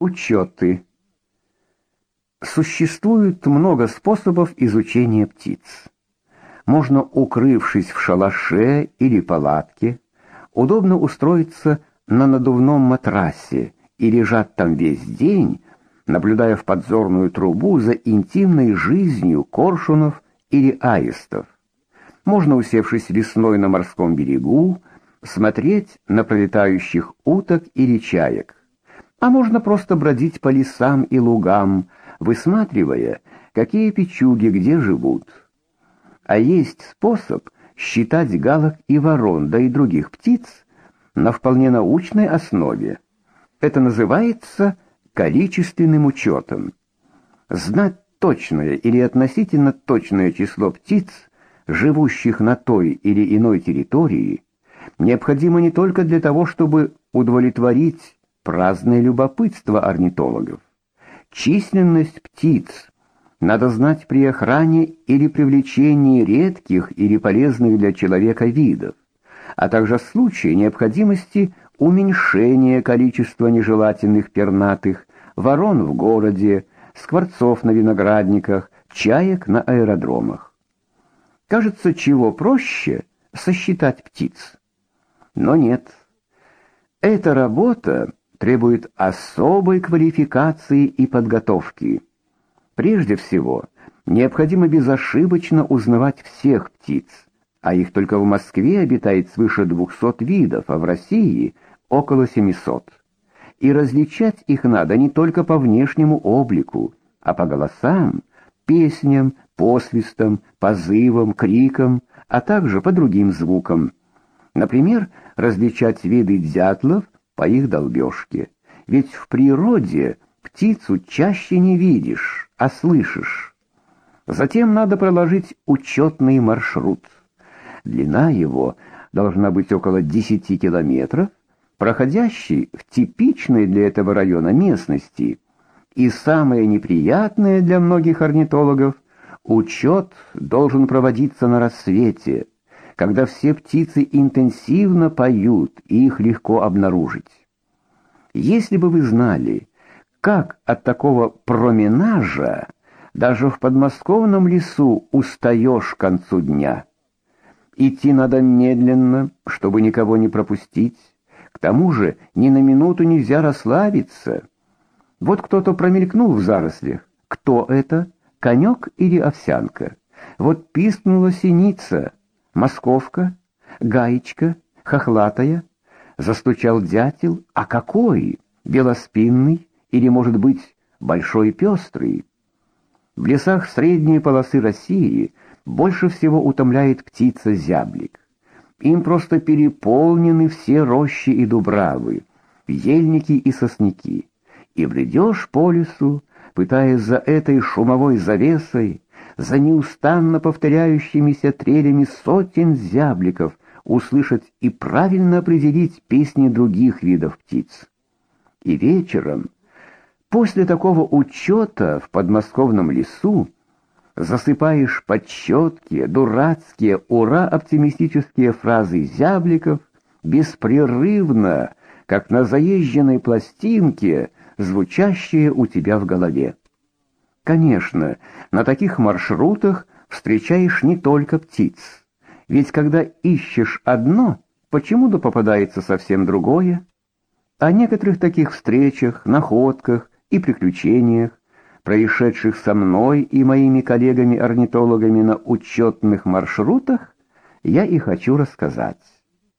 Учеты. Существует много способов изучения птиц. Можно, укрывшись в шалаше или палатке, удобно устроиться на надувном матрасе и лежать там весь день, наблюдая в подзорную трубу за интимной жизнью коршунов или аистов. Можно, усевшись весной на морском берегу, смотреть на пролетающих уток или чаек. А можно просто бродить по лесам и лугам, высматривая, какие печуги где живут. А есть способ считать галок и ворон, да и других птиц на вполне научной основе. Это называется количественным учетом. Знать точное или относительно точное число птиц, живущих на той или иной территории, необходимо не только для того, чтобы удовлетворить праздное любопытство орнитологов. Численность птиц надо знать при охране или привлечении редких или полезных для человека видов, а также в случае необходимости уменьшения количества нежелательных пернатых, ворон в городе, скворцов на виноградниках, чаек на аэродромах. Кажется, чего проще сосчитать птиц. Но нет. Эта работа требует особой квалификации и подготовки. Прежде всего, необходимо безошибочно узнавать всех птиц, а их только в Москве обитает свыше 200 видов, а в России около 700. И различать их надо не только по внешнему облику, а по голосам, песням, посвистам, позывам, крикам, а также по другим звукам. Например, различать виды дятлов по их долбежке. Ведь в природе птицу чаще не видишь, а слышишь. Затем надо проложить учетный маршрут. Длина его должна быть около 10 километров, проходящий в типичной для этого района местности. И самое неприятное для многих орнитологов учет должен проводиться на рассвете когда все птицы интенсивно поют, и их легко обнаружить. Если бы вы знали, как от такого променажа даже в подмосковном лесу устаешь к концу дня. Идти надо медленно, чтобы никого не пропустить. К тому же ни на минуту нельзя расслабиться. Вот кто-то промелькнул в зарослях. Кто это? Конек или овсянка? Вот пискнула синица — Московка, гаечка, хохлатая, застучал дятел, а какой? Белоспинный или, может быть, большой пестрый? В лесах средней полосы России больше всего утомляет птица зяблик. Им просто переполнены все рощи и дубравы, ельники и сосняки. И бредешь по лесу, пытаясь за этой шумовой завесой за неустанно повторяющимися трелями сотен зябликов услышать и правильно определить песни других видов птиц. И вечером, после такого учета в подмосковном лесу, засыпаешь подсчеткие, дурацкие, ура-оптимистические фразы зябликов, беспрерывно, как на заезженной пластинке, звучащие у тебя в голове. Конечно, на таких маршрутах встречаешь не только птиц. Ведь когда ищешь одно, почему-то попадается совсем другое. О некоторых таких встречах, находках и приключениях, происшедших со мной и моими коллегами-орнитологами на учетных маршрутах, я и хочу рассказать.